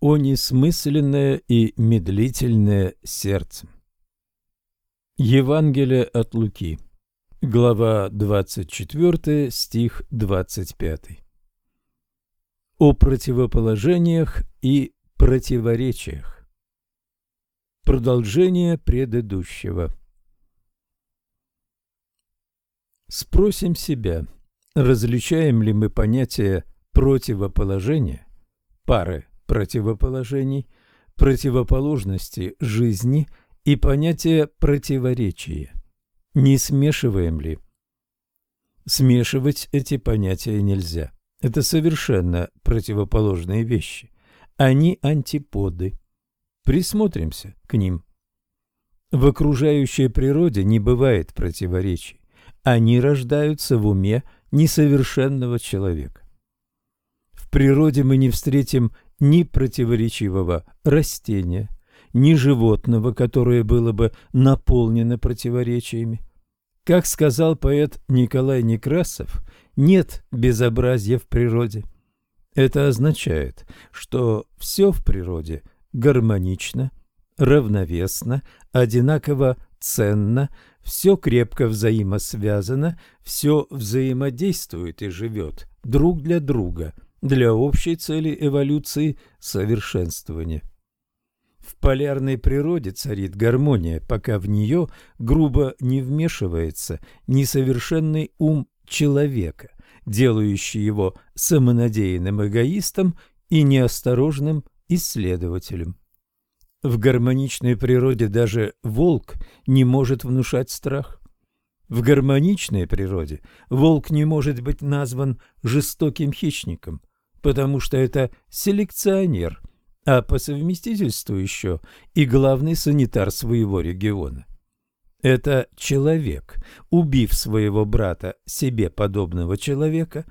О несмысленное и медлительное сердце. Евангелие от Луки. Глава 24, стих 25. О противоположениях и противоречиях. Продолжение предыдущего. Спросим себя, различаем ли мы понятие противоположения, пары противоположений, противоположности жизни и понятие противоречия. Не смешиваем ли? Смешивать эти понятия нельзя. Это совершенно противоположные вещи. Они антиподы. Присмотримся к ним. В окружающей природе не бывает противоречий. Они рождаются в уме несовершенного человека. В природе мы не встретим ни противоречивого растения, ни животного, которое было бы наполнено противоречиями. Как сказал поэт Николай Некрасов, нет безобразия в природе. Это означает, что все в природе гармонично, равновесно, одинаково ценно, все крепко взаимосвязано, все взаимодействует и живет друг для друга – для общей цели эволюции совершенствования. В полярной природе царит гармония, пока в нее грубо не вмешивается несовершенный ум человека, делающий его самонадеянным эгоистом и неосторожным исследователем. В гармоничной природе даже волк не может внушать страх. В гармоничной природе волк не может быть назван жестоким хищником потому что это селекционер, а по совместительству еще и главный санитар своего региона. Это человек, убив своего брата, себе подобного человека,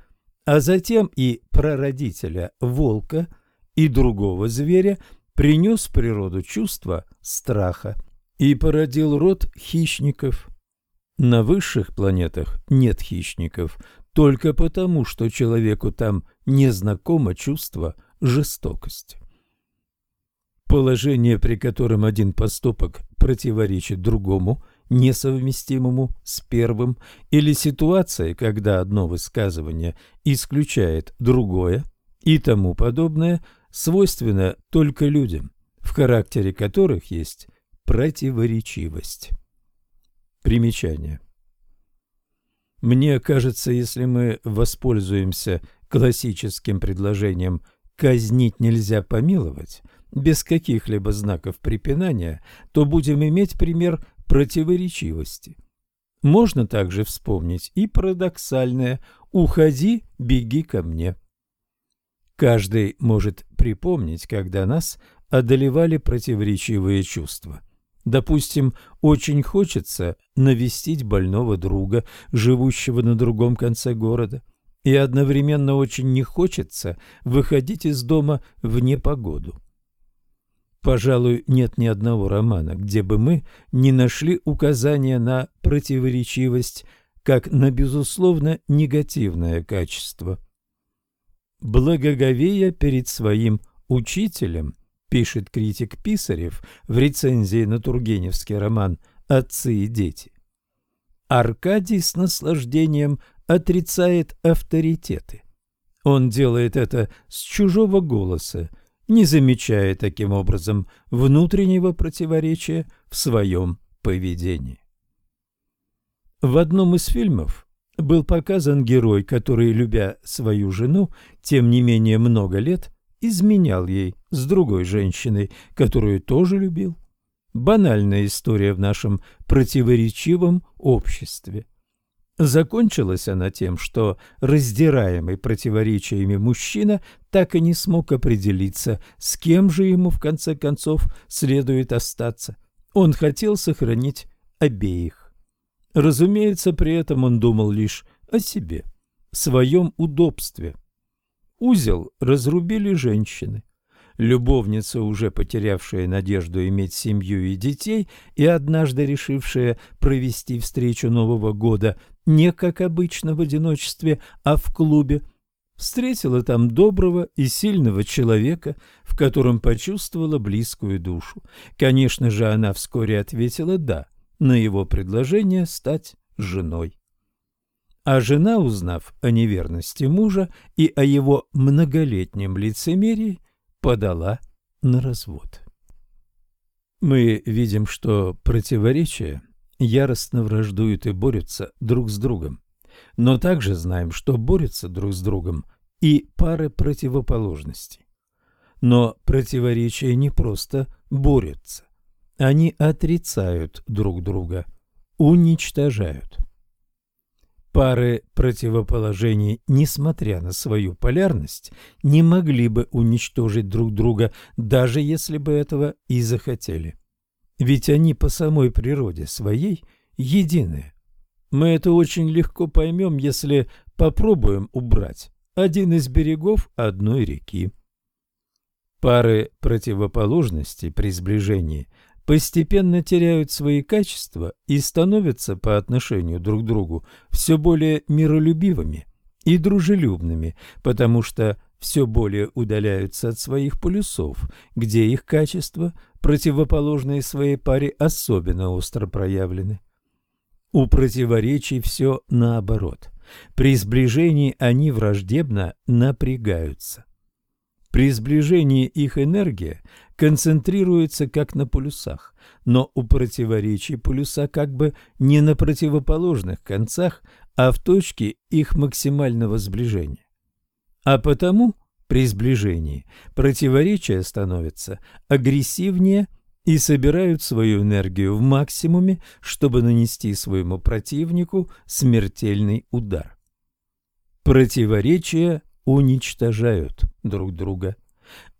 а затем и прародителя волка и другого зверя, принес в природу чувство страха и породил род хищников. На высших планетах нет хищников, только потому, что человеку там незнакомо чувство жестокости. Положение, при котором один поступок противоречит другому, несовместимому с первым, или ситуация, когда одно высказывание исключает другое и тому подобное, свойственно только людям, в характере которых есть противоречивость. Примечание. Мне кажется, если мы воспользуемся классическим предложением «казнить нельзя помиловать», без каких-либо знаков препинания, то будем иметь пример противоречивости. Можно также вспомнить и парадоксальное «уходи, беги ко мне». Каждый может припомнить, когда нас одолевали противоречивые чувства. Допустим, очень хочется навестить больного друга, живущего на другом конце города, и одновременно очень не хочется выходить из дома в непогоду. Пожалуй, нет ни одного романа, где бы мы не нашли указания на противоречивость как на безусловно негативное качество. Благоговея перед своим учителем – пишет критик Писарев в рецензии на Тургеневский роман «Отцы и дети». Аркадий с наслаждением отрицает авторитеты. Он делает это с чужого голоса, не замечая таким образом внутреннего противоречия в своем поведении. В одном из фильмов был показан герой, который, любя свою жену, тем не менее много лет, изменял ей с другой женщиной, которую тоже любил. Банальная история в нашем противоречивом обществе. Закончилась она тем, что раздираемый противоречиями мужчина так и не смог определиться, с кем же ему в конце концов следует остаться. Он хотел сохранить обеих. Разумеется, при этом он думал лишь о себе, своем удобстве – Узел разрубили женщины. Любовница, уже потерявшая надежду иметь семью и детей, и однажды решившая провести встречу Нового года не как обычно в одиночестве, а в клубе, встретила там доброго и сильного человека, в котором почувствовала близкую душу. Конечно же, она вскоре ответила «да» на его предложение стать женой. А жена, узнав о неверности мужа и о его многолетнем лицемерии, подала на развод. Мы видим, что противоречия яростно враждуют и борются друг с другом. Но также знаем, что борются друг с другом и пары противоположностей. Но противоречия не просто борются. Они отрицают друг друга, уничтожают. Пары противоположений, несмотря на свою полярность, не могли бы уничтожить друг друга, даже если бы этого и захотели. Ведь они по самой природе своей единые. Мы это очень легко поймем, если попробуем убрать один из берегов одной реки. Пары противоположностей при сближении постепенно теряют свои качества и становятся по отношению друг к другу все более миролюбивыми и дружелюбными, потому что все более удаляются от своих полюсов, где их качества, противоположные своей паре, особенно остро проявлены. У противоречий все наоборот. При сближении они враждебно напрягаются. При сближении их энергия концентрируется как на полюсах, но у противоречий полюса как бы не на противоположных концах, а в точке их максимального сближения. А потому при сближении противоречия становятся агрессивнее и собирают свою энергию в максимуме, чтобы нанести своему противнику смертельный удар. Противоречия уничтожают друг друга,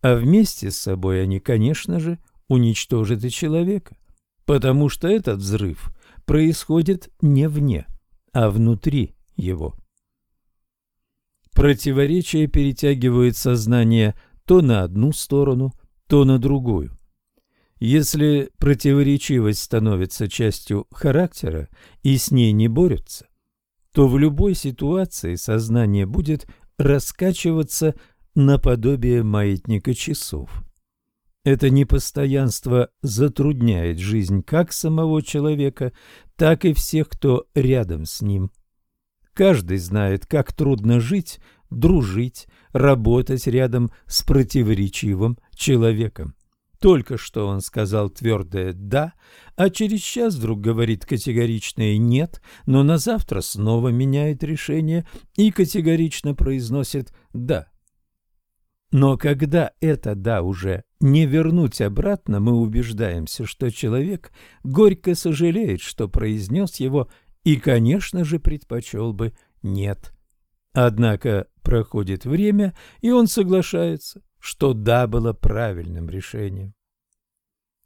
а вместе с собой они, конечно же, уничтожат и человека, потому что этот взрыв происходит не вне, а внутри его. Противоречия перетягивают сознание то на одну сторону, то на другую. Если противоречивость становится частью характера и с ней не борются, то в любой ситуации сознание будет раскачиваться наподобие маятника часов. Это непостоянство затрудняет жизнь как самого человека, так и всех, кто рядом с ним. Каждый знает, как трудно жить, дружить, работать рядом с противоречивым человеком. Только что он сказал твердое «да», а через час вдруг говорит категоричное «нет», но на завтра снова меняет решение и категорично произносит «да». Но когда это «да» уже не вернуть обратно, мы убеждаемся, что человек горько сожалеет, что произнес его, и, конечно же, предпочел бы «нет». Однако проходит время, и он соглашается что «да» было правильным решением.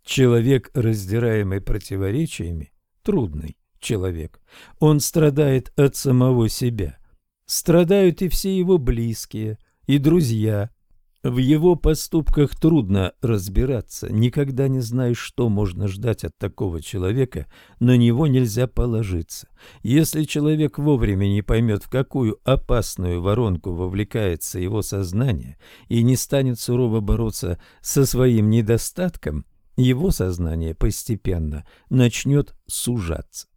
Человек, раздираемый противоречиями, трудный человек. Он страдает от самого себя. Страдают и все его близкие, и друзья, в его поступках трудно разбираться, никогда не знаешь, что можно ждать от такого человека, на него нельзя положиться. Если человек вовремя не поймет, в какую опасную воронку вовлекается его сознание и не станет сурово бороться со своим недостатком, его сознание постепенно начнет сужаться.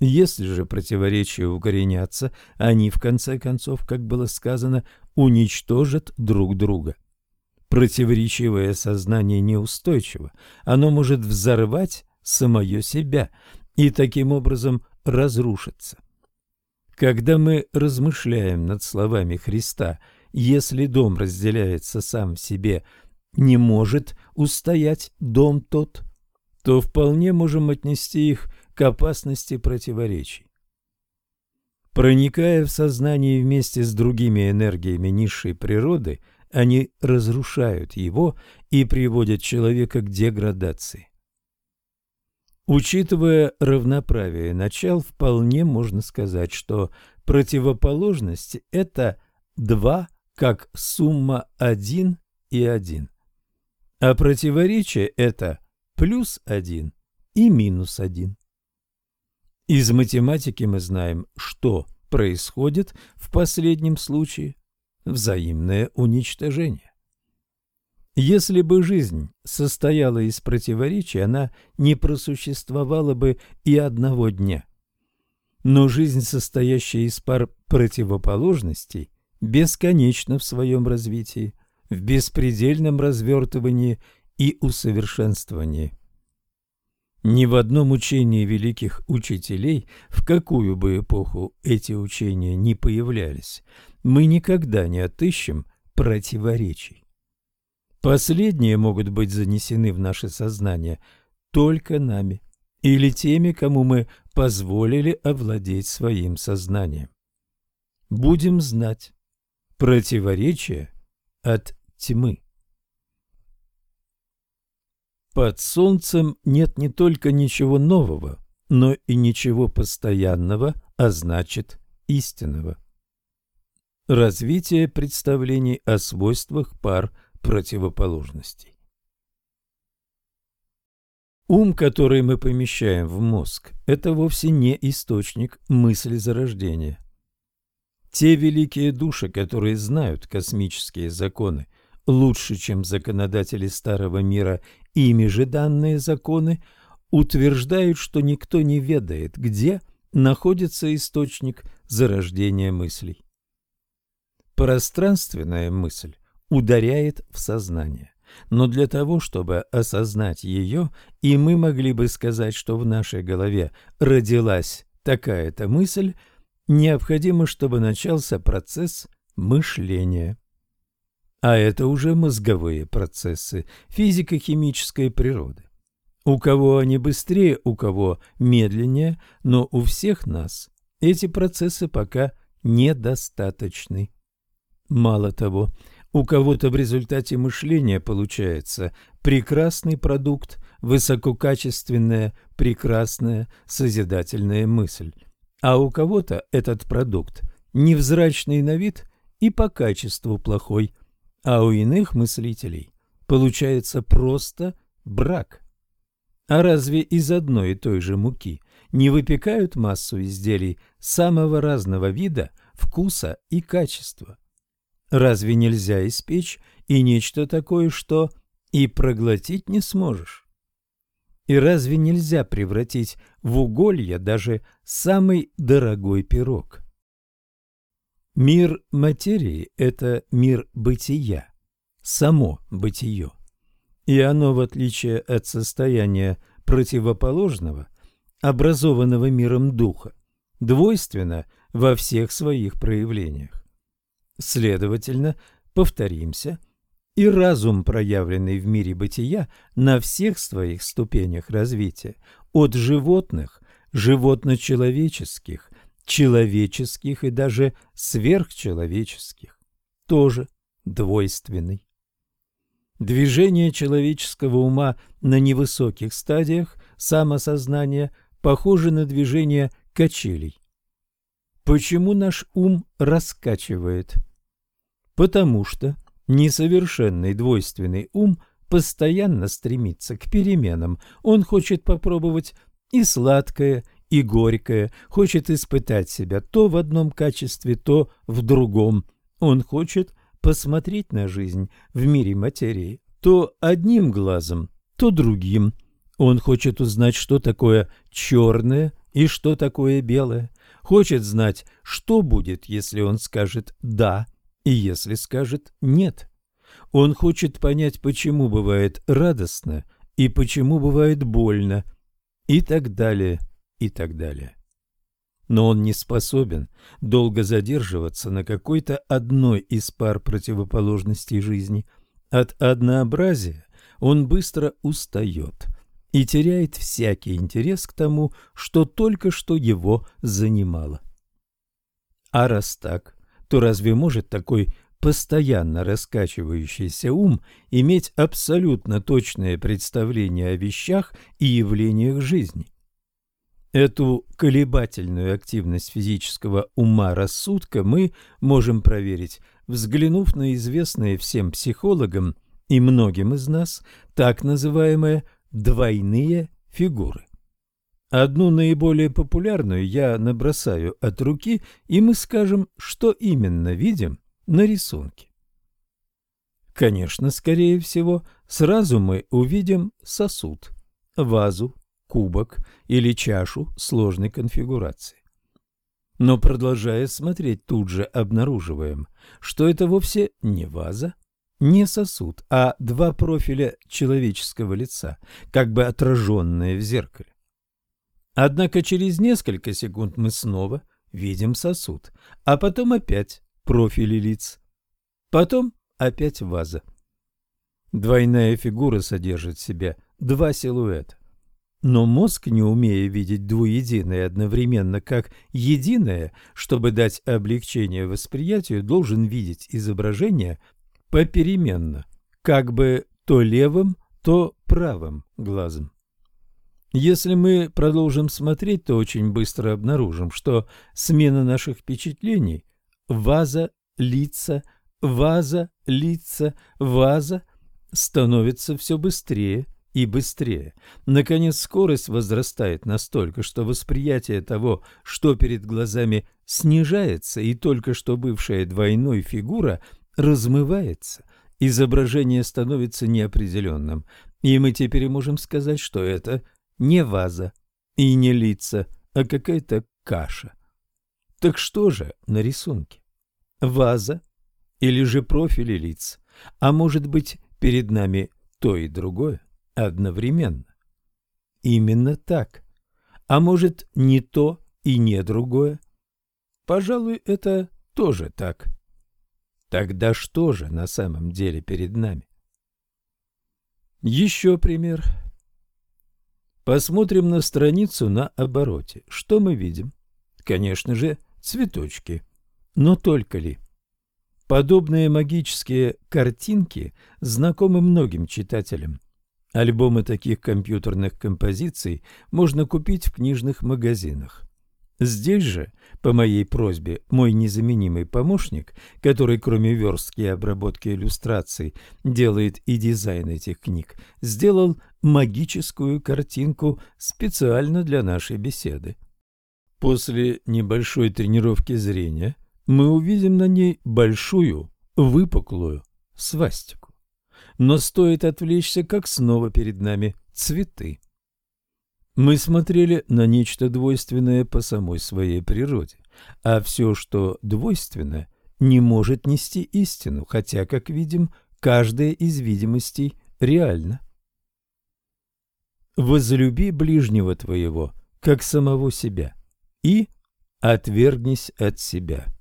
Если же противоречия укоренятся, они, в конце концов, как было сказано, уничтожат друг друга. Противоречивое сознание неустойчиво, оно может взорвать самое себя и таким образом разрушиться. Когда мы размышляем над словами Христа «если дом разделяется сам в себе, не может устоять дом тот», то вполне можем отнести их к опасности противоречий. Проникая в сознание вместе с другими энергиями низшей природы, они разрушают его и приводят человека к деградации. Учитывая равноправие начал, вполне можно сказать, что противоположность – это два как сумма один и один, а противоречие – это плюс один и минус один. Из математики мы знаем, что происходит в последнем случае. взаимное уничтожение. Если бы жизнь состояла из противоречий, она не просуществовала бы и одного дня. Но жизнь, состоящая из пар противоположностей, бесконечна в своем развитии, в беспредельном развертывании и усовершенствовании. Ни в одном учении великих учителей, в какую бы эпоху эти учения не появлялись, мы никогда не отыщем противоречий. Последние могут быть занесены в наше сознание только нами или теми, кому мы позволили овладеть своим сознанием. Будем знать, противоречие от тьмы. Под солнцем нет не только ничего нового, но и ничего постоянного, а значит истинного. Развитие представлений о свойствах пар противоположностей. Ум, который мы помещаем в мозг, это вовсе не источник мысли зарождения. Те великие души, которые знают космические законы лучше, чем законодатели Старого Мира ими же данные законы утверждают, что никто не ведает, где находится источник зарождения мыслей. Пространственная мысль ударяет в сознание. Но для того, чтобы осознать ее, и мы могли бы сказать, что в нашей голове родилась такая-то мысль, необходимо, чтобы начался процесс мышления а это уже мозговые процессы физико-химической природы. У кого они быстрее, у кого медленнее, но у всех нас эти процессы пока недостаточны. Мало того, у кого-то в результате мышления получается прекрасный продукт, высококачественная, прекрасная, созидательная мысль, а у кого-то этот продукт невзрачный на вид и по качеству плохой – а у иных мыслителей получается просто брак. А разве из одной и той же муки не выпекают массу изделий самого разного вида, вкуса и качества? Разве нельзя испечь и нечто такое, что и проглотить не сможешь? И разве нельзя превратить в уголье даже самый дорогой пирог? Мир материи – это мир бытия, само бытие. И оно, в отличие от состояния противоположного, образованного миром духа, двойственно во всех своих проявлениях. Следовательно, повторимся, и разум, проявленный в мире бытия на всех своих ступенях развития, от животных, животно-человеческих, человеческих и даже сверхчеловеческих, тоже двойственный. Движение человеческого ума на невысоких стадиях самосознания похоже на движение качелей. Почему наш ум раскачивает? Потому что несовершенный двойственный ум постоянно стремится к переменам. Он хочет попробовать и сладкое, и горькое, хочет испытать себя то в одном качестве, то в другом. Он хочет посмотреть на жизнь в мире материи то одним глазом, то другим. Он хочет узнать, что такое черное и что такое белое. Хочет знать, что будет, если он скажет «да» и если скажет «нет». Он хочет понять, почему бывает радостно и почему бывает больно и так далее – и так далее. Но он не способен долго задерживаться на какой-то одной из пар противоположностей жизни. От однообразия он быстро устает и теряет всякий интерес к тому, что только что его занимало. А раз так, то разве может такой постоянно раскачивающийся ум иметь абсолютно точное представление о вещах и явлениях жизни? Эту колебательную активность физического ума-рассудка мы можем проверить, взглянув на известные всем психологам и многим из нас так называемые двойные фигуры. Одну наиболее популярную я набросаю от руки, и мы скажем, что именно видим на рисунке? Конечно, скорее всего, сразу мы увидим сосуд, вазу, кубок или чашу сложной конфигурации. Но продолжая смотреть, тут же обнаруживаем, что это вовсе не ваза, не сосуд, а два профиля человеческого лица, как бы отраженные в зеркале. Однако через несколько секунд мы снова видим сосуд, а потом опять профили лиц. Потом опять ваза. Двойная фигура содержит в себе два силуэта. Но мозг, не умея видеть двуединое одновременно как единое, чтобы дать облегчение восприятию, должен видеть изображение попеременно, как бы то левым, то правым глазом. Если мы продолжим смотреть, то очень быстро обнаружим, что смена наших впечатлений – ваза, лица, ваза, лица, ваза – становится все быстрее и быстрее. Наконец, скорость возрастает настолько, что восприятие того, что перед глазами, снижается, и только что бывшая двойной фигура размывается. Изображение становится неопределенным, и мы теперь можем сказать, что это не ваза и не лица, а какая-то каша. Так что же на рисунке? Ваза или же профили лиц? А может быть, перед нами то и другое? Одновременно. Именно так. А может, не то и не другое? Пожалуй, это тоже так. Тогда что же на самом деле перед нами? Еще пример. Посмотрим на страницу на обороте. Что мы видим? Конечно же, цветочки. Но только ли? Подобные магические картинки знакомы многим читателям. Альбомы таких компьютерных композиций можно купить в книжных магазинах. Здесь же, по моей просьбе, мой незаменимый помощник, который кроме верстки и обработки иллюстраций делает и дизайн этих книг, сделал магическую картинку специально для нашей беседы. После небольшой тренировки зрения мы увидим на ней большую, выпуклую свастику но стоит отвлечься, как снова перед нами цветы. Мы смотрели на нечто двойственное по самой своей природе, а все, что двойственно, не может нести истину, хотя, как видим, каждая из видимостей реальна. «Возлюби ближнего твоего, как самого себя, и отвергнись от себя».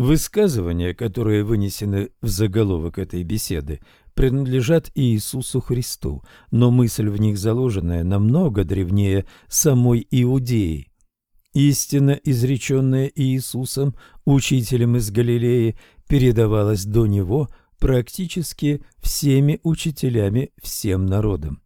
Высказывания, которые вынесены в заголовок этой беседы, принадлежат Иисусу Христу, но мысль в них заложенная намного древнее самой Иудеи. Истина, изреченная Иисусом, учителем из Галилеи, передавалась до него практически всеми учителями всем народам.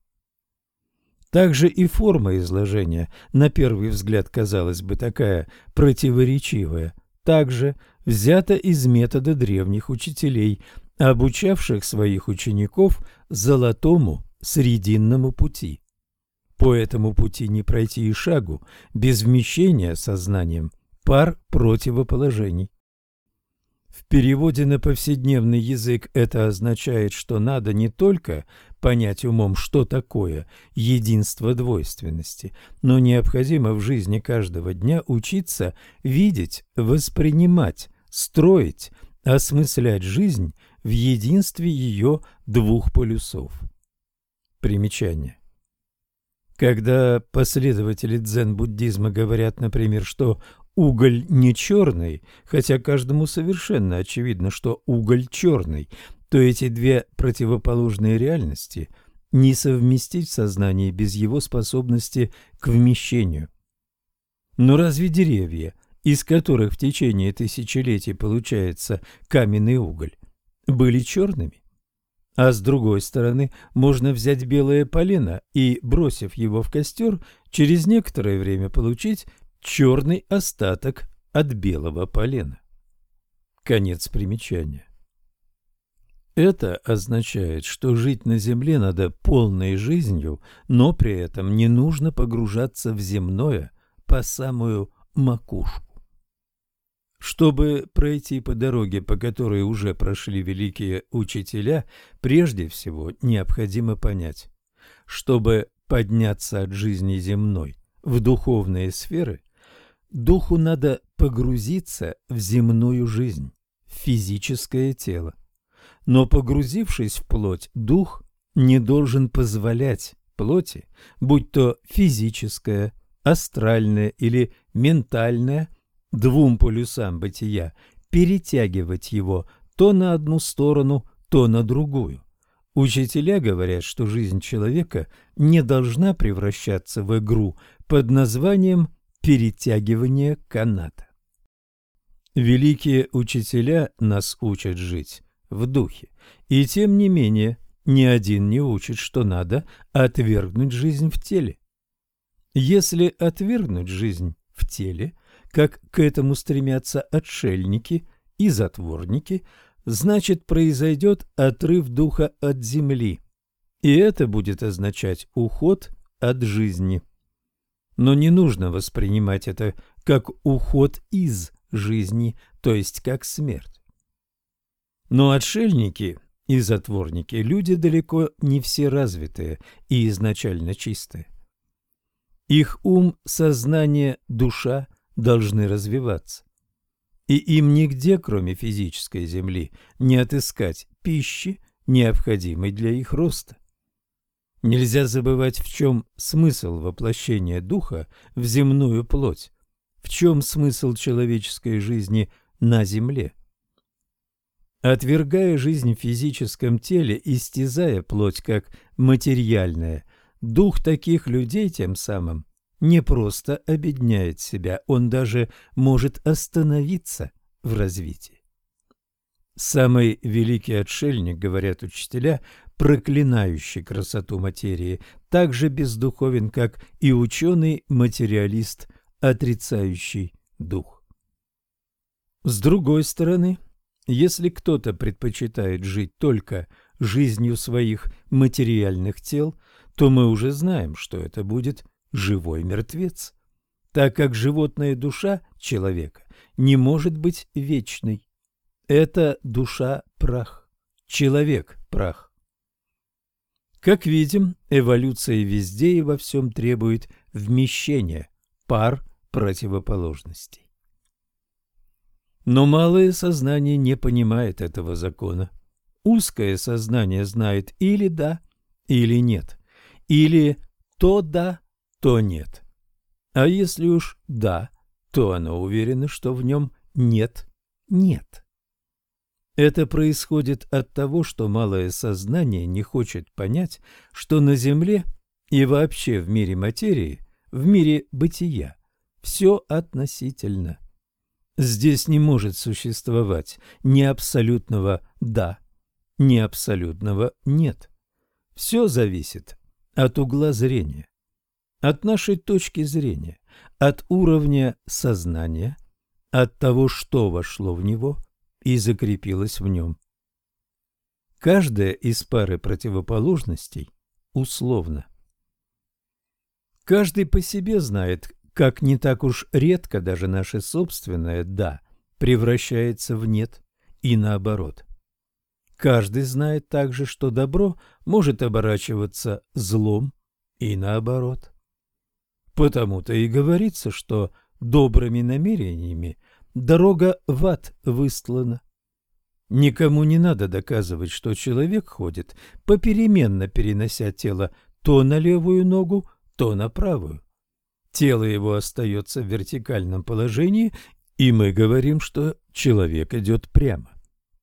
Также и форма изложения, на первый взгляд казалось бы такая противоречивая, также – взято из метода древних учителей, обучавших своих учеников золотому срединному пути. По этому пути не пройти и шагу без вмещения сознанием пар противоположений. В переводе на повседневный язык это означает, что надо не только понять умом, что такое единство двойственности, но необходимо в жизни каждого дня учиться видеть, воспринимать строить, осмыслять жизнь в единстве ее двух полюсов. Примечание. Когда последователи дзен-буддизма говорят, например, что уголь не черный, хотя каждому совершенно очевидно, что уголь черный, то эти две противоположные реальности не совместить в сознании без его способности к вмещению. Но разве деревья из которых в течение тысячелетий получается каменный уголь, были черными. А с другой стороны, можно взять белое полено и, бросив его в костер, через некоторое время получить черный остаток от белого полена. Конец примечания. Это означает, что жить на земле надо полной жизнью, но при этом не нужно погружаться в земное по самую макушку. Чтобы пройти по дороге, по которой уже прошли великие учителя, прежде всего необходимо понять, чтобы подняться от жизни земной в духовные сферы, духу надо погрузиться в земную жизнь, в физическое тело. Но погрузившись в плоть, дух не должен позволять плоти, будь то физическое, астральное или ментальное, двум полюсам бытия, перетягивать его то на одну сторону, то на другую. Учителя говорят, что жизнь человека не должна превращаться в игру под названием «перетягивание каната». Великие учителя нас учат жить в духе, и тем не менее ни один не учит, что надо отвергнуть жизнь в теле. Если отвергнуть жизнь в теле, как к этому стремятся отшельники и затворники, значит произойдет отрыв духа от земли, и это будет означать уход от жизни. Но не нужно воспринимать это как уход из жизни, то есть как смерть. Но отшельники и затворники – люди далеко не все развитые и изначально чистые. Их ум, сознание, душа должны развиваться. И им нигде, кроме физической земли, не отыскать пищи, необходимой для их роста. Нельзя забывать, в чем смысл воплощения духа в земную плоть, в чем смысл человеческой жизни на земле. Отвергая жизнь в физическом теле, истязая плоть как материальная, дух таких людей тем самым не просто обедняет себя, он даже может остановиться в развитии. Самый великий отшельник, говорят учителя, проклинающий красоту материи, так же бездуховен, как и ученый-материалист, отрицающий дух. С другой стороны, если кто-то предпочитает жить только жизнью своих материальных тел, то мы уже знаем, что это будет живой мертвец, так как животная душа человека не может быть вечной. Это душа прах, человек прах. Как видим, эволюция везде и во всем требует вмещения пар противоположностей. Но малое сознание не понимает этого закона. Узкое сознание знает или да, или нет, или то да, то нет. А если уж да, то оно уверено, что в нем нет нет. Это происходит от того, что малое сознание не хочет понять, что на Земле и вообще в мире материи, в мире бытия, все относительно. Здесь не может существовать ни абсолютного «да», ни абсолютного «нет». Все зависит от угла зрения, от нашей точки зрения, от уровня сознания, от того, что вошло в него и закрепилось в нем. Каждая из пары противоположностей условно. Каждый по себе знает, как не так уж редко даже наше собственное «да» превращается в «нет» и наоборот. Каждый знает также, что добро может оборачиваться злом и наоборот. Потому-то и говорится, что добрыми намерениями дорога в ад выстлана. Никому не надо доказывать, что человек ходит, попеременно перенося тело то на левую ногу, то на правую. Тело его остается в вертикальном положении, и мы говорим, что человек идет прямо.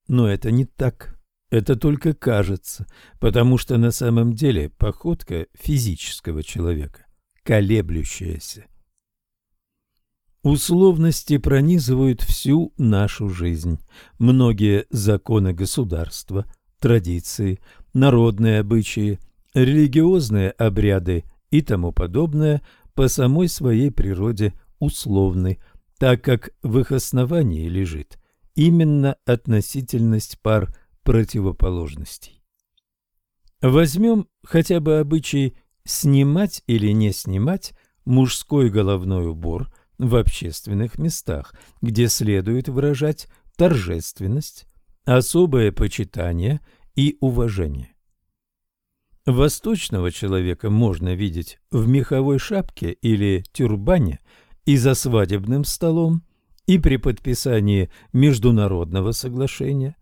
Но это не так. Это только кажется, потому что на самом деле походка физического человека колеблющаяся. Условности пронизывают всю нашу жизнь. Многие законы государства, традиции, народные обычаи, религиозные обряды и тому подобное по самой своей природе условны, так как в их основании лежит именно относительность пар противоположностей. Возьмем хотя бы обычай снимать или не снимать мужской головной убор в общественных местах, где следует выражать торжественность, особое почитание и уважение. Восточного человека можно видеть в меховой шапке или тюрбане и за свадебным столом, и при подписании международного соглашения,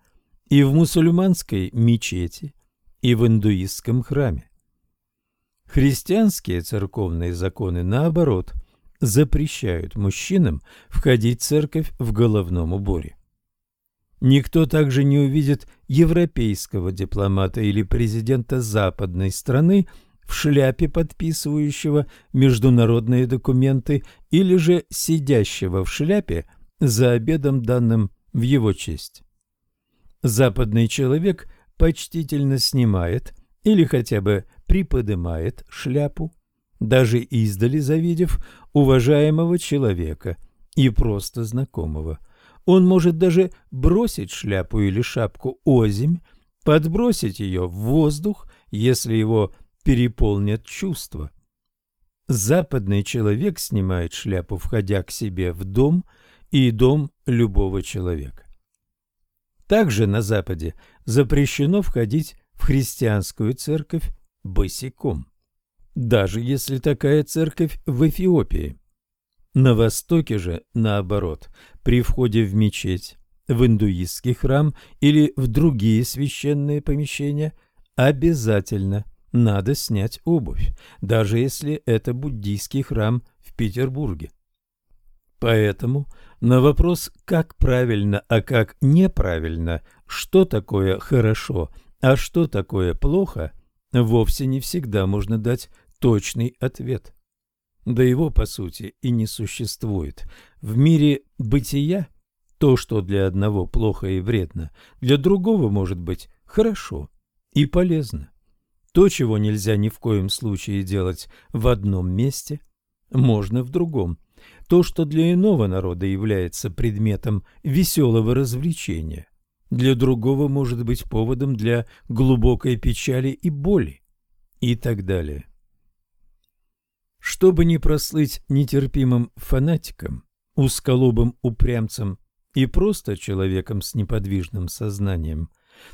и в мусульманской мечети, и в индуистском храме. Христианские церковные законы, наоборот, запрещают мужчинам входить в церковь в головном уборе. Никто также не увидит европейского дипломата или президента западной страны в шляпе подписывающего международные документы или же сидящего в шляпе за обедом, данным в его честь. Западный человек почтительно снимает или хотя бы приподнимает шляпу, даже издали завидев уважаемого человека и просто знакомого. Он может даже бросить шляпу или шапку озимь, подбросить ее в воздух, если его переполнят чувства. Западный человек снимает шляпу, входя к себе в дом и дом любого человека. Также на Западе запрещено входить в христианскую церковь босиком, даже если такая церковь в Эфиопии. На Востоке же, наоборот, при входе в мечеть, в индуистский храм или в другие священные помещения обязательно надо снять обувь, даже если это буддийский храм в Петербурге. Поэтому на вопрос, как правильно, а как неправильно, что такое хорошо, а что такое плохо, вовсе не всегда можно дать точный ответ. Да его, по сути, и не существует. В мире бытия то, что для одного плохо и вредно, для другого может быть хорошо и полезно. То, чего нельзя ни в коем случае делать в одном месте, можно в другом – то, что для иного народа является предметом веселого развлечения, для другого может быть поводом для глубокой печали и боли, и так далее. Чтобы не прослыть нетерпимым фанатиком, узколобым упрямцем и просто человеком с неподвижным сознанием,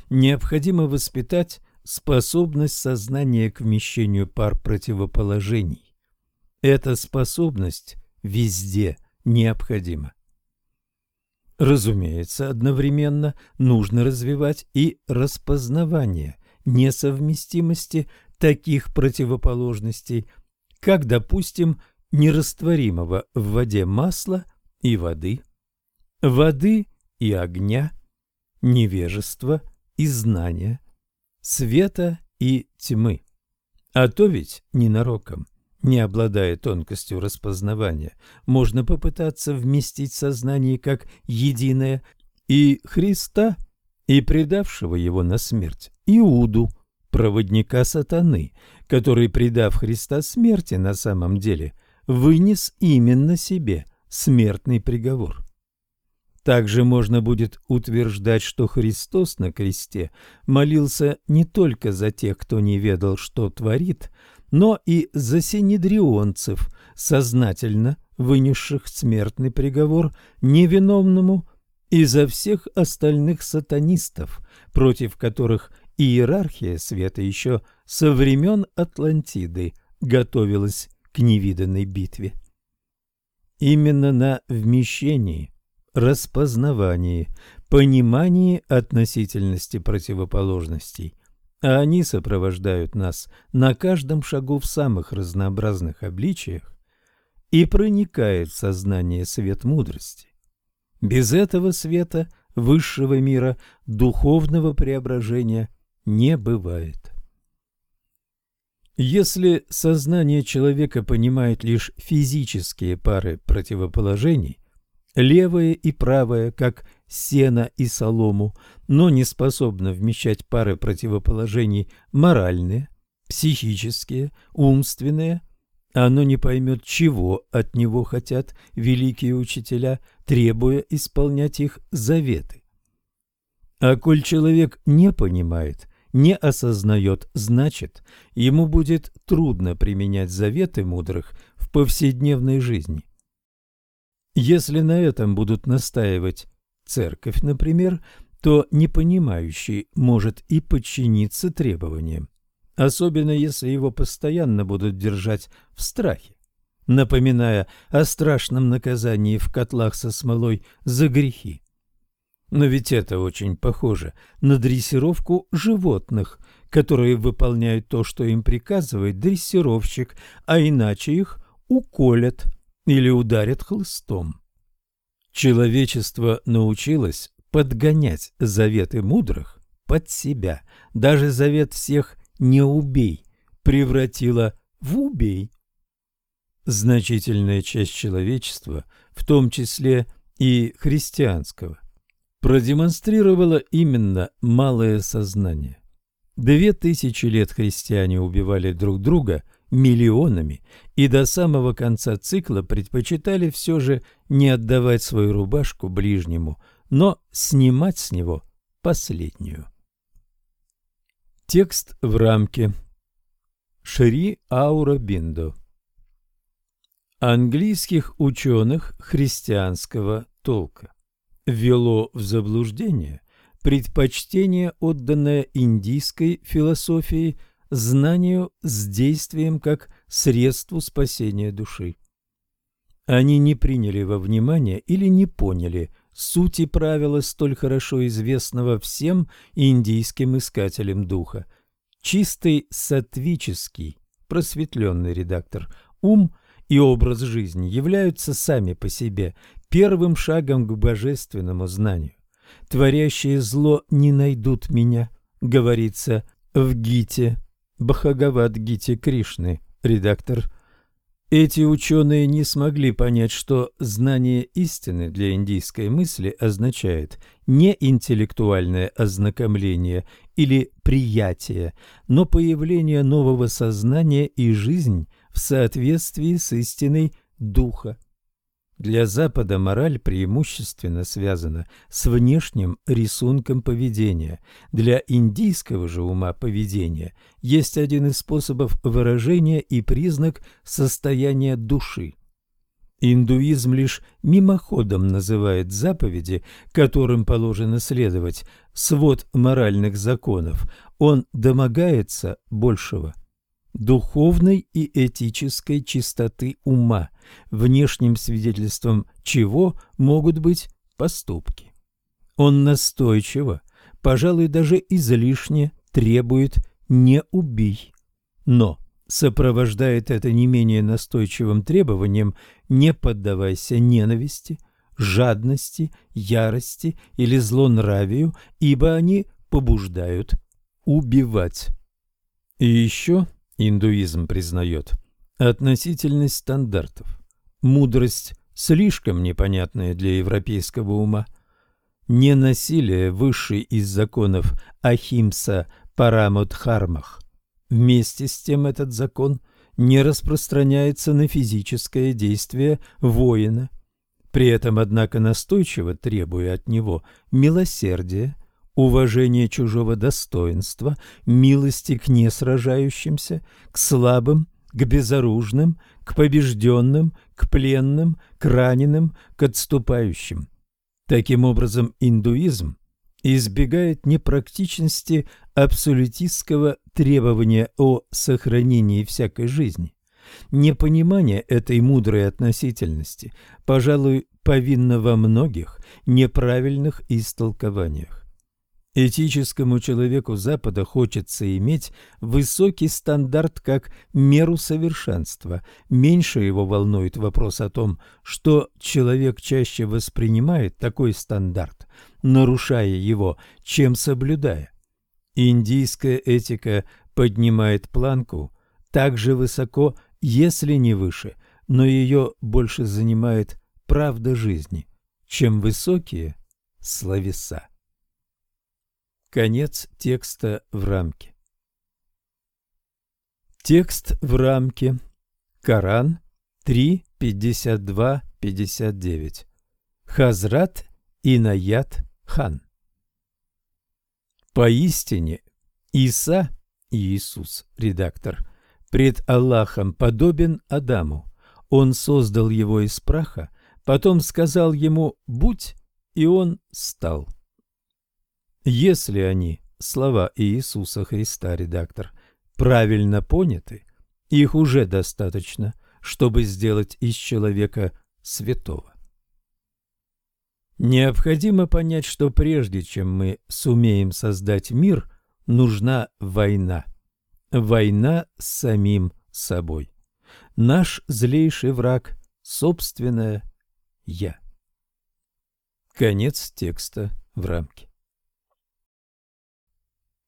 необходимо воспитать способность сознания к вмещению пар противоположений. Эта способность везде необходимо. Разумеется, одновременно нужно развивать и распознавание несовместимости таких противоположностей, как, допустим, нерастворимого в воде масла и воды, воды и огня, невежества и знания, света и тьмы. А то ведь ненароком не обладая тонкостью распознавания, можно попытаться вместить сознание как единое и Христа, и предавшего его на смерть, Иуду, проводника сатаны, который, предав Христа смерти на самом деле, вынес именно себе смертный приговор. Также можно будет утверждать, что Христос на кресте молился не только за тех, кто не ведал, что творит, но и за синедрионцев, сознательно вынесших смертный приговор невиновному, и за всех остальных сатанистов, против которых иерархия света еще со времен Атлантиды готовилась к невиданной битве. Именно на вмещении, распознавании, понимании относительности противоположностей – а они сопровождают нас на каждом шагу в самых разнообразных обличиях и проникает в сознание свет мудрости. Без этого света высшего мира духовного преображения не бывает. Если сознание человека понимает лишь физические пары противоположений, левое и правое, как сено и солому, но не способно вмещать пары противоположений моральные, психические, умственные, оно не поймет, чего от него хотят великие учителя, требуя исполнять их заветы. А коль человек не понимает, не осознает, значит, ему будет трудно применять заветы мудрых в повседневной жизни. Если на этом будут настаивать церковь, например, то непонимающий может и подчиниться требованиям, особенно если его постоянно будут держать в страхе, напоминая о страшном наказании в котлах со смолой за грехи. Но ведь это очень похоже на дрессировку животных, которые выполняют то, что им приказывает дрессировщик, а иначе их уколят или ударят хлыстом. Человечество научилось подгонять заветы мудрых под себя. Даже завет всех «не убей» превратило в «убей». Значительная часть человечества, в том числе и христианского, продемонстрировала именно малое сознание. Две тысячи лет христиане убивали друг друга миллионами и до самого конца цикла предпочитали все же не отдавать свою рубашку ближнему, но снимать с него последнюю. Текст в рамке. Шри Аура. Английских ученых христианского толка ввело в заблуждение предпочтение, отданное индийской философии знанию с действием как средству спасения души. Они не приняли во внимание или не поняли сути правила столь хорошо известного всем индийским искателям духа. Чистый сатвический, просветленный редактор, ум и образ жизни являются сами по себе первым шагом к божественному знанию творящие зло не найдут меня, говорится в Гите, Бхагавад-гите Кришны, редактор. Эти ученые не смогли понять, что знание истины для индийской мысли означает не интеллектуальное ознакомление или приятие, но появление нового сознания и жизнь в соответствии с истиной Духа. Для Запада мораль преимущественно связана с внешним рисунком поведения. Для индийского же ума поведения есть один из способов выражения и признак состояния души. Индуизм лишь мимоходом называет заповеди, которым положено следовать, свод моральных законов. Он домогается большего – духовной и этической чистоты ума, внешним свидетельством чего могут быть поступки. Он настойчиво, пожалуй, даже излишне требует «не убий», но сопровождает это не менее настойчивым требованием «не поддавайся ненависти», жадности, ярости или злонравию, ибо они побуждают убивать. И еще Индуизм признает относительность стандартов, мудрость, слишком непонятная для европейского ума. Ненасилие высший из законов Ахимса Парамудхармах. Вместе с тем этот закон не распространяется на физическое действие воина, при этом, однако, настойчиво требуя от него милосердия, уважение чужого достоинства, милости к несражающимся, к слабым, к безоружным, к побежденным, к пленным, к раненым, к отступающим. Таким образом, индуизм избегает непрактичности абсолютистского требования о сохранении всякой жизни. Непонимание этой мудрой относительности, пожалуй, повинно во многих неправильных истолкованиях. Этическому человеку Запада хочется иметь высокий стандарт как меру совершенства. Меньше его волнует вопрос о том, что человек чаще воспринимает такой стандарт, нарушая его, чем соблюдая. Индийская этика поднимает планку так же высоко, если не выше, но ее больше занимает правда жизни, чем высокие словеса. Конец текста в рамке. Текст в рамке. Коран 3.52.59. Хазрат Инаят хан. Поистине, Иса, Иисус, редактор, пред Аллахом подобен Адаму. Он создал его из праха, потом сказал ему «будь», и он стал. Если они, слова Иисуса Христа, редактор, правильно поняты, их уже достаточно, чтобы сделать из человека святого. Необходимо понять, что прежде чем мы сумеем создать мир, нужна война. Война с самим собой. Наш злейший враг – собственное «я». Конец текста в рамке.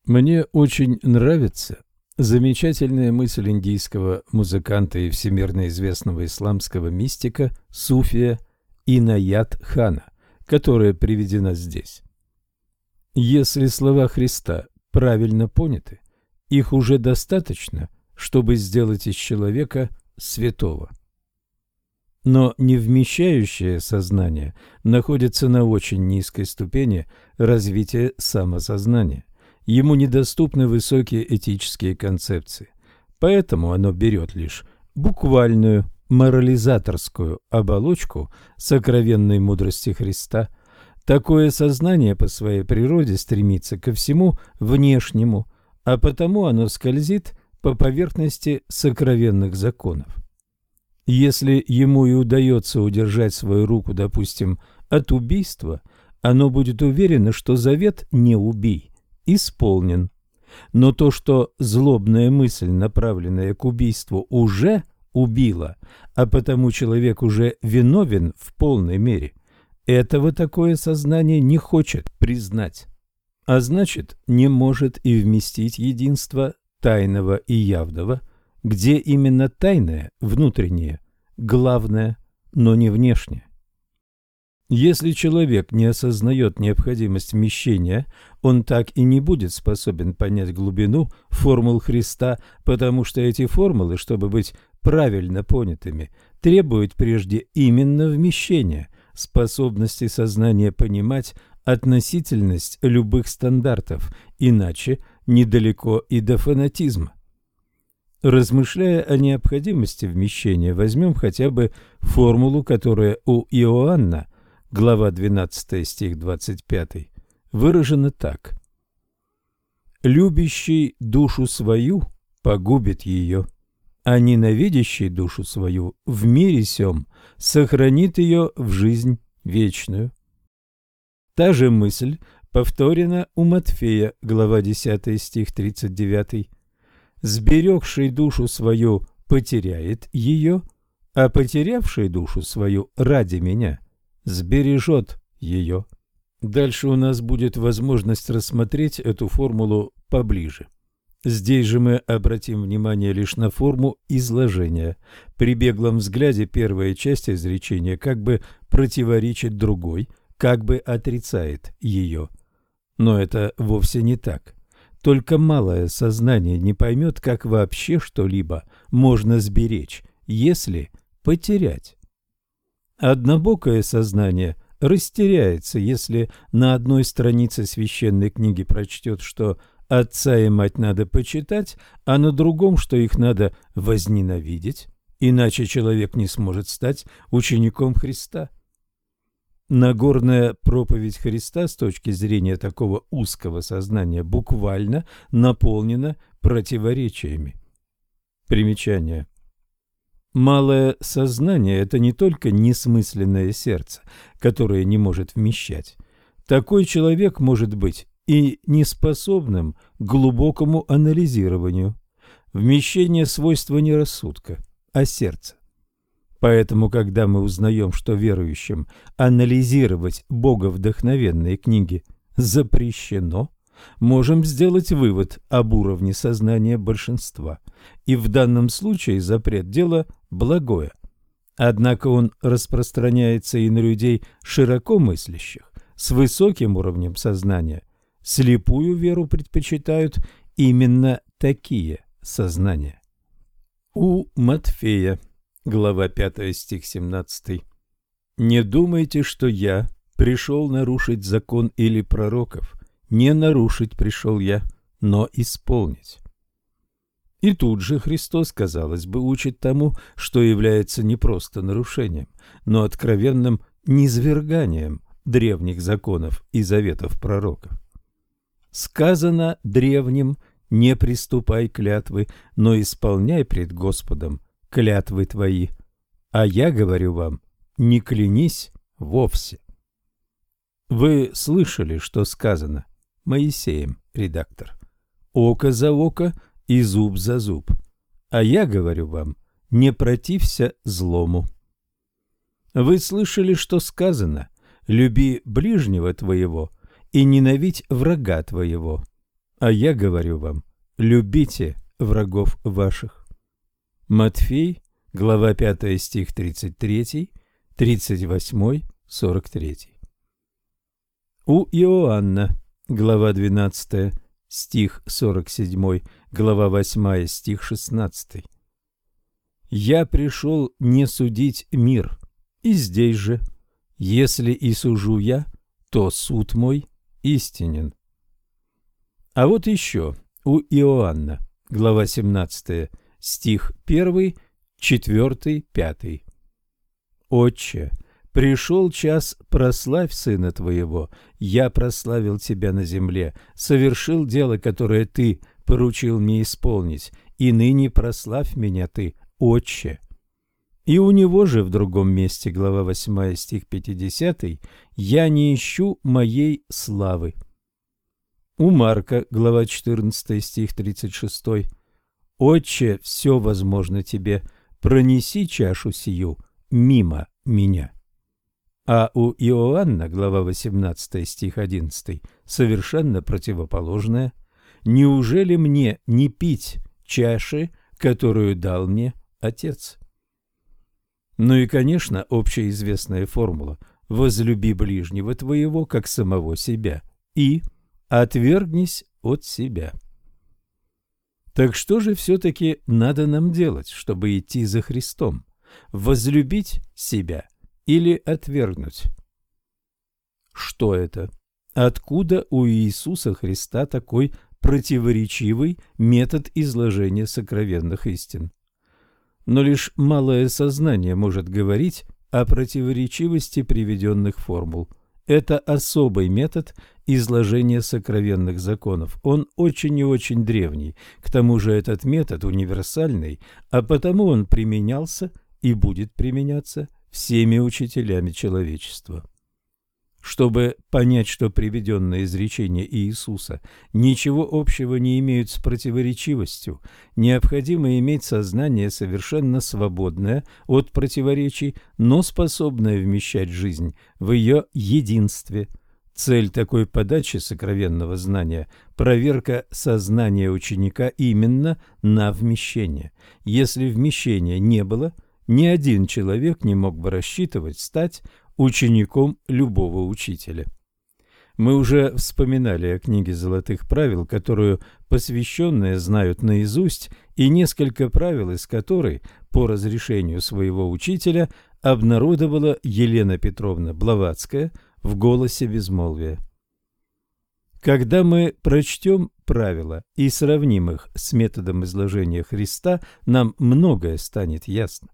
Мне очень нравится замечательная мысль индийского музыканта и всемирно известного исламского мистика Суфия Инаят Хана, которая приведена здесь. Если слова Христа правильно поняты, их уже достаточно, чтобы сделать из человека святого но не вмещающее сознание находится на очень низкой ступени развития самосознания. Ему недоступны высокие этические концепции, поэтому оно берет лишь буквальную морализаторскую оболочку сокровенной мудрости Христа. Такое сознание по своей природе стремится ко всему внешнему, а потому оно скользит по поверхности сокровенных законов. Если ему и удается удержать свою руку, допустим, от убийства, оно будет уверено, что завет «не убий» исполнен. Но то, что злобная мысль, направленная к убийству, уже убила, а потому человек уже виновен в полной мере, этого такое сознание не хочет признать. А значит, не может и вместить единство тайного и явного, где именно тайное, внутреннее, главное, но не внешнее. Если человек не осознает необходимость вмещения, он так и не будет способен понять глубину формул Христа, потому что эти формулы, чтобы быть правильно понятыми, требуют прежде именно вмещения, способности сознания понимать относительность любых стандартов, иначе недалеко и до фанатизма. Размышляя о необходимости вмещения, возьмем хотя бы формулу, которая у Иоанна, глава 12 стих 25, выражена так. «Любящий душу свою погубит ее, а ненавидящий душу свою в мире сем сохранит ее в жизнь вечную». Та же мысль повторена у Матфея, глава 10 стих 39 сберегший душу свою потеряет ее, а потерявший душу свою ради меня сбережет ее. Дальше у нас будет возможность рассмотреть эту формулу поближе. Здесь же мы обратим внимание лишь на форму изложения. При беглом взгляде первая часть изречения как бы противоречит другой, как бы отрицает ее. Но это вовсе не так. Только малое сознание не поймет, как вообще что-либо можно сберечь, если потерять. Однобокое сознание растеряется, если на одной странице священной книги прочтет, что отца и мать надо почитать, а на другом, что их надо возненавидеть, иначе человек не сможет стать учеником Христа. Нагорная проповедь Христа с точки зрения такого узкого сознания буквально наполнена противоречиями. Примечание. Малое сознание – это не только несмысленное сердце, которое не может вмещать. Такой человек может быть и неспособным к глубокому анализированию. Вмещение – свойства не рассудка, а сердца. Поэтому, когда мы узнаем, что верующим анализировать боговдохновенные книги запрещено, можем сделать вывод об уровне сознания большинства. И в данном случае запрет дела благое. Однако он распространяется и на людей широко мыслящих, с высоким уровнем сознания. Слепую веру предпочитают именно такие сознания. У Матфея Глава 5, стих 17. «Не думайте, что я пришел нарушить закон или пророков. Не нарушить пришел я, но исполнить». И тут же Христос, казалось бы, учит тому, что является не просто нарушением, но откровенным низверганием древних законов и заветов пророков. Сказано древним «Не приступай клятвы, но исполняй пред Господом клятвы твои». А я говорю вам, не клянись вовсе. Вы слышали, что сказано Моисеем, редактор. Око за око и зуб за зуб. А я говорю вам, не протився злому. Вы слышали, что сказано «Люби ближнего твоего и ненавидь врага твоего». А я говорю вам, любите врагов ваших. Матфей, глава 5, стих 33, 38, 43. У Иоанна, глава 12, стих 47, глава 8, стих 16. «Я пришел не судить мир, и здесь же, если и сужу я, то суд мой истинен». А вот еще у Иоанна, глава 17, стих 1, 4, 5. «Отче, Пришел час, прославь сына твоего, я прославил тебя на земле, совершил дело, которое ты поручил мне исполнить, и ныне прославь меня ты, отче. И у него же в другом месте, глава 8, стих 50, «Я не ищу моей славы». У Марка, глава 14, стих 36, «Отче, все возможно тебе, пронеси чашу сию мимо меня». А у Иоанна, глава 18, стих 11, совершенно противоположное. «Неужели мне не пить чаши, которую дал мне Отец?» Ну и, конечно, общеизвестная формула «возлюби ближнего твоего, как самого себя» и «отвергнись от себя». Так что же все-таки надо нам делать, чтобы идти за Христом? Возлюбить себя – или отвергнуть. Что это? Откуда у Иисуса Христа такой противоречивый метод изложения сокровенных истин? Но лишь малое сознание может говорить о противоречивости приведенных формул. Это особый метод изложения сокровенных законов. Он очень и очень древний. К тому же этот метод универсальный, а потому он применялся и будет применяться всеми учителями человечества. Чтобы понять, что приведенные изречения Иисуса ничего общего не имеют с противоречивостью, необходимо иметь сознание совершенно свободное от противоречий, но способное вмещать жизнь в ее единстве. Цель такой подачи сокровенного знания – проверка сознания ученика именно на вмещение. Если вмещения не было – ни один человек не мог бы рассчитывать стать учеником любого учителя. Мы уже вспоминали о книге «Золотых правил», которую посвященные знают наизусть, и несколько правил из которой, по разрешению своего учителя, обнародовала Елена Петровна Блаватская в «Голосе безмолвия». Когда мы прочтем правила и сравним их с методом изложения Христа, нам многое станет ясно.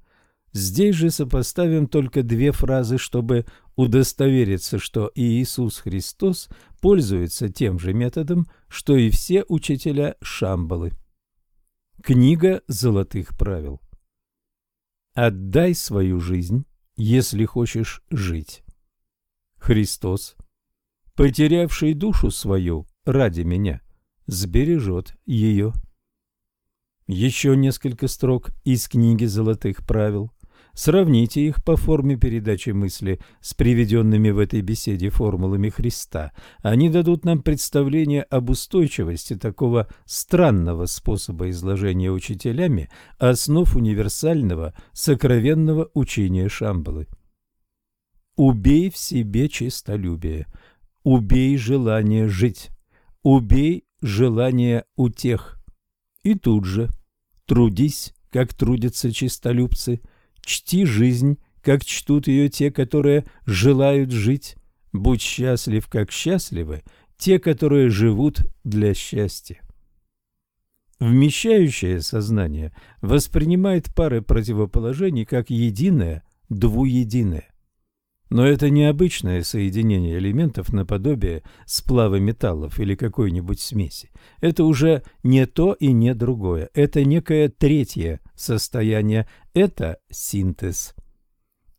Здесь же сопоставим только две фразы, чтобы удостовериться, что Иисус Христос пользуется тем же методом, что и все учителя Шамбалы. Книга золотых правил. Отдай свою жизнь, если хочешь жить. Христос, потерявший душу свою ради меня, сбережет ее. Еще несколько строк из книги золотых правил. Сравните их по форме передачи мысли с приведенными в этой беседе формулами Христа. Они дадут нам представление об устойчивости такого странного способа изложения учителями основ универсального сокровенного учения Шамбалы. Убей в себе честолюбие, убей желание жить, убей желание утех. И тут же трудись, как трудятся честолюбцы – Чти жизнь, как чтут ее те, которые желают жить. Будь счастлив, как счастливы те, которые живут для счастья. Вмещающее сознание воспринимает пары противоположений как единое, двуединое. Но это не обычное соединение элементов наподобие сплава металлов или какой-нибудь смеси. Это уже не то и не другое. Это некое третье состояние. Это синтез.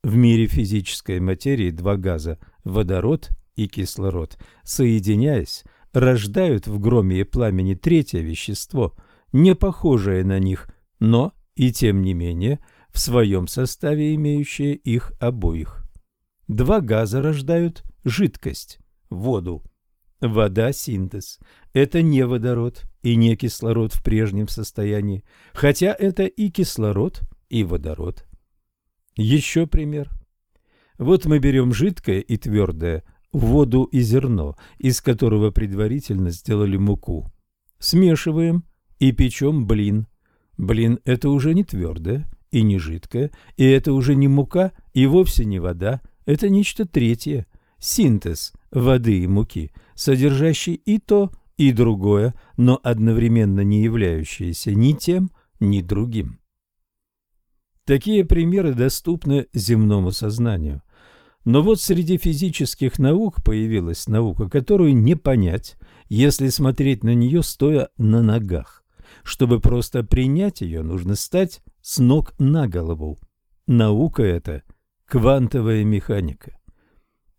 В мире физической материи два газа – водород и кислород, соединяясь, рождают в громе и пламени третье вещество, не похожее на них, но и тем не менее в своем составе имеющее их обоих. Два газа рождают жидкость – воду. Вода – синтез. Это не водород и не кислород в прежнем состоянии, хотя это и кислород, и водород. Еще пример. Вот мы берем жидкое и твердое, воду и зерно, из которого предварительно сделали муку. Смешиваем и печем блин. Блин – это уже не твердое и не жидкое, и это уже не мука и вовсе не вода, это нечто третье – синтез воды и муки, содержащий и то, и другое, но одновременно не являющееся ни тем, ни другим. Такие примеры доступны земному сознанию. Но вот среди физических наук появилась наука, которую не понять, если смотреть на нее стоя на ногах. Чтобы просто принять ее, нужно стать с ног на голову. Наука эта – квантовая механика.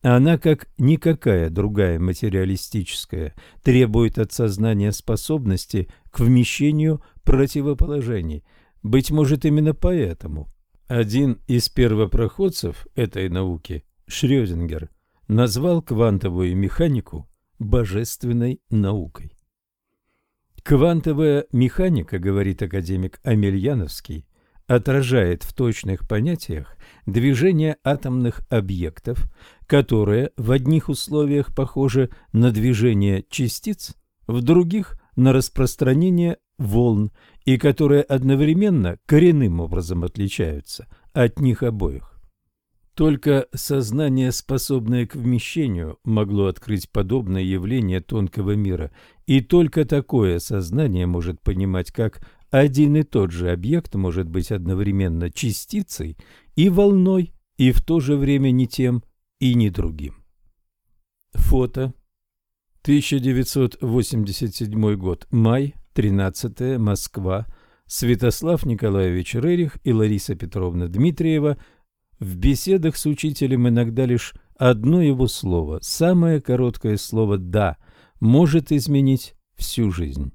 Она, как никакая другая материалистическая, требует от сознания способности к вмещению противоположений – быть может, именно поэтому один из первопроходцев этой науки, Шрёдингер, назвал квантовую механику божественной наукой. Квантовая механика, говорит академик Амельяновский, отражает в точных понятиях движение атомных объектов, которые в одних условиях похожи на движение частиц, в других – на распространение волн и которые одновременно коренным образом отличаются от них обоих. Только сознание, способное к вмещению, могло открыть подобное явление тонкого мира, и только такое сознание может понимать, как один и тот же объект может быть одновременно частицей и волной, и в то же время не тем и не другим. Фото. 1987 год. Май. 13. Москва. Святослав Николаевич Рерих и Лариса Петровна Дмитриева в беседах с учителем иногда лишь одно его слово, самое короткое слово «да» может изменить всю жизнь.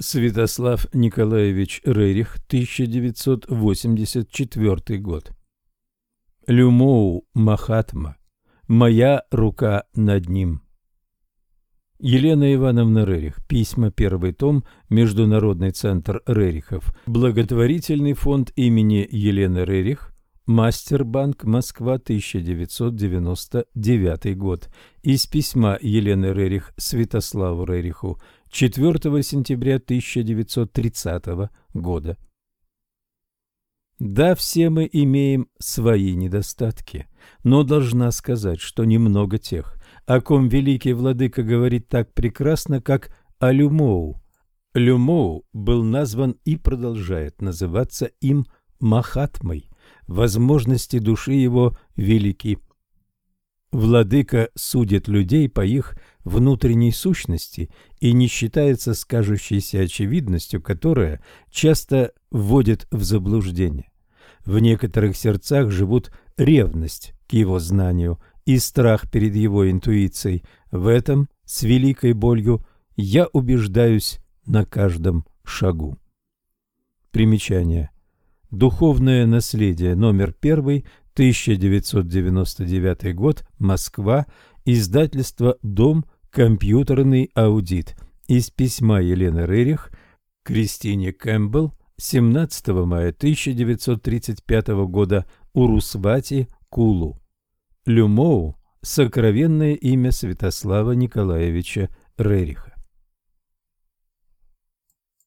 Святослав Николаевич Рерих, 1984 год. Люмоу Махатма. Моя рука над ним. Елена Ивановна Рерих. Письма. Первый том. Международный центр Рерихов. Благотворительный фонд имени Елены Рерих. Мастербанк. Москва. 1999 год. Из письма Елены Рерих Святославу Рериху. 4 сентября 1930 года. Да, все мы имеем свои недостатки, но должна сказать, что немного тех, о ком великий владыка говорит так прекрасно, как о Люмоу. Люмоу был назван и продолжает называться им Махатмой. Возможности души его велики. Владыка судит людей по их внутренней сущности и не считается с очевидностью, которая часто вводит в заблуждение. В некоторых сердцах живут ревность к его знанию – и страх перед его интуицией. В этом, с великой болью, я убеждаюсь на каждом шагу. Примечание. Духовное наследие номер первый, 1999 год, Москва, издательство «Дом. Компьютерный аудит». Из письма Елены Рерих Кристине Кэмпбелл 17 мая 1935 года Урусвати, Кулу. Люмоу – сокровенное имя Святослава Николаевича Рериха.